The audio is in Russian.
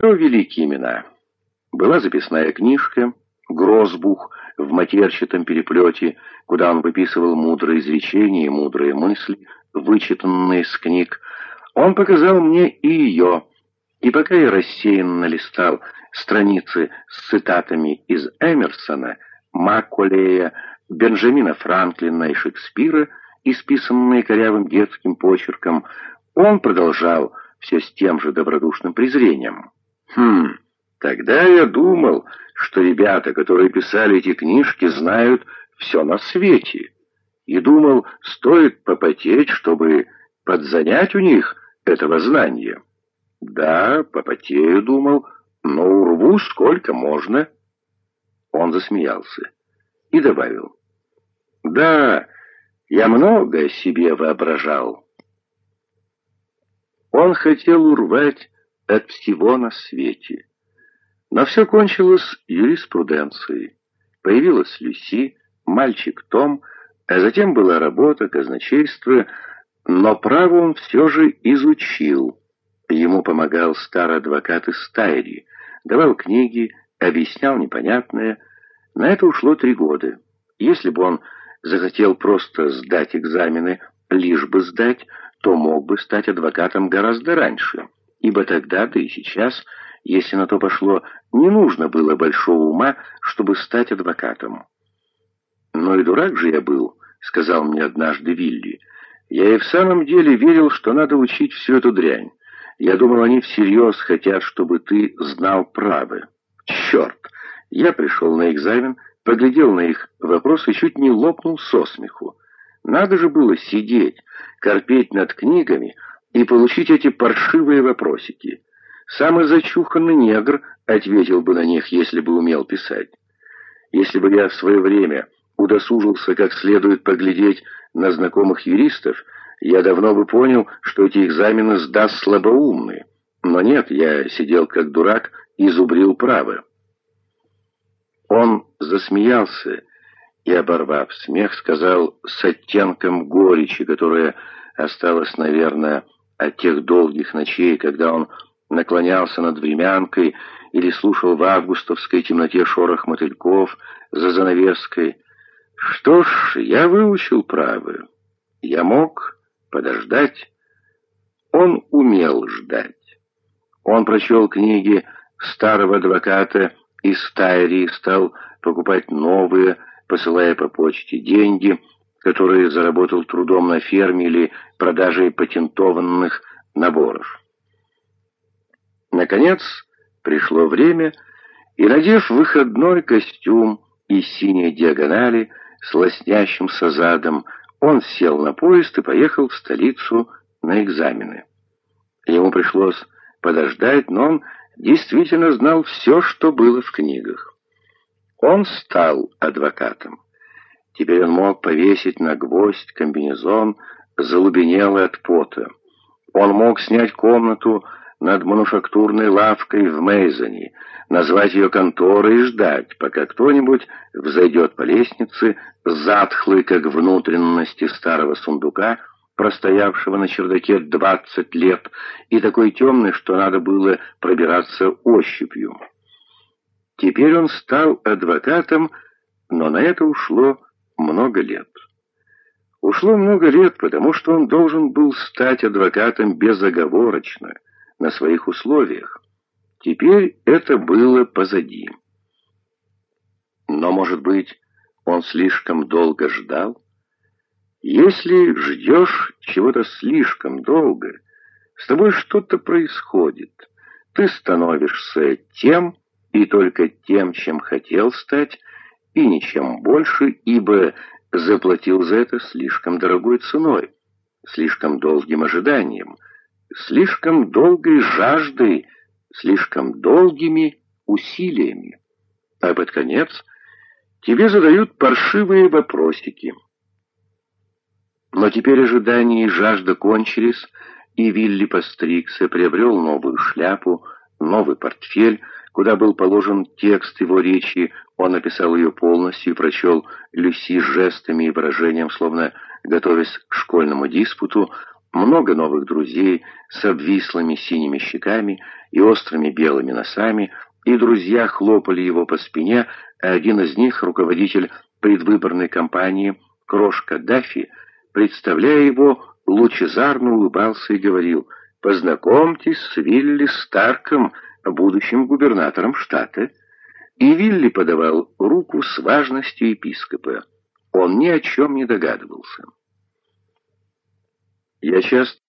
То великие имена. Была записная книжка, грозбух в матерчатом переплете, куда он выписывал мудрые изречения и мудрые мысли, вычитанные из книг. Он показал мне и ее, и пока я рассеянно листал страницы с цитатами из Эмерсона, Макколея, Бенджамина Франклина и Шекспира, исписанные корявым детским почерком, он продолжал все с тем же добродушным презрением. «Хм, тогда я думал, что ребята, которые писали эти книжки, знают все на свете, и думал, стоит попотеть, чтобы подзанять у них этого знания. Да, попотею, думал, но урву сколько можно». Он засмеялся и добавил. «Да, я многое себе воображал». Он хотел урвать от всего на свете. Но все кончилось юриспруденцией. Появилась Люси, мальчик Том, а затем была работа, казначейство, но право он все же изучил. Ему помогал старый адвокат из Стайри, давал книги, объяснял непонятное. На это ушло три года. Если бы он захотел просто сдать экзамены, лишь бы сдать, то мог бы стать адвокатом гораздо раньше, ибо тогда, да и сейчас, если на то пошло, не нужно было большого ума, чтобы стать адвокатом. «Но и дурак же я был», — сказал мне однажды Вилли. «Я и в самом деле верил, что надо учить всю эту дрянь. Я думал, они всерьез хотят, чтобы ты знал право. Черт!» Я пришел на экзамен, поглядел на их вопрос и чуть не лопнул со смеху. Надо же было сидеть, корпеть над книгами и получить эти паршивые вопросики. Самый зачуханный негр ответил бы на них, если бы умел писать. Если бы я в свое время удосужился как следует поглядеть на знакомых юристов, я давно бы понял, что эти экзамены сдаст слабоумный. Но нет, я сидел как дурак и зубрил право. Он засмеялся, и, оборвав смех, сказал с оттенком горечи, которая осталась, наверное, от тех долгих ночей, когда он наклонялся над времянкой или слушал в августовской темноте шорох мотыльков за занавеской. Что ж, я выучил право. Я мог подождать. Он умел ждать. Он прочел книги старого адвоката из Тайри стал покупать новые, посылая по почте деньги, которые заработал трудом на ферме или продажей патентованных наборов. Наконец пришло время, и, надев выходной костюм и синие диагонали с лоснящимся задом, он сел на поезд и поехал в столицу на экзамены. Ему пришлось подождать, но он действительно знал все, что было в книгах. Он стал адвокатом. Теперь он мог повесить на гвоздь комбинезон, залубенелый от пота. Он мог снять комнату над мануфактурной лавкой в Мейзоне, назвать ее конторой и ждать, пока кто-нибудь взойдет по лестнице, затхлый, как внутренности старого сундука, простоявшего на чердаке двадцать лет, и такой темный, что надо было пробираться ощупью. Теперь он стал адвокатом, но на это ушло много лет. Ушло много лет, потому что он должен был стать адвокатом безоговорочно, на своих условиях. Теперь это было позади. Но, может быть, он слишком долго ждал? Если ждешь чего-то слишком долго, с тобой что-то происходит. Ты становишься тем, и только тем, чем хотел стать, и ничем больше, ибо заплатил за это слишком дорогой ценой, слишком долгим ожиданием, слишком долгой жаждой, слишком долгими усилиями. А под конец тебе задают паршивые вопросики. Но теперь ожидания и жажда кончились, и Вилли постригся, приобрел новую шляпу, новый портфель, куда был положен текст его речи, он написал ее полностью и прочел Люси жестами и выражением, словно готовясь к школьному диспуту, много новых друзей с обвислыми синими щеками и острыми белыми носами, и друзья хлопали его по спине, а один из них, руководитель предвыборной кампании Крошка Даффи, представляя его, лучезарно улыбался и говорил «Познакомьтесь с Вилли Старком, будущим губернатором штата». И Вилли подавал руку с важностью епископа. Он ни о чем не догадывался. Я часто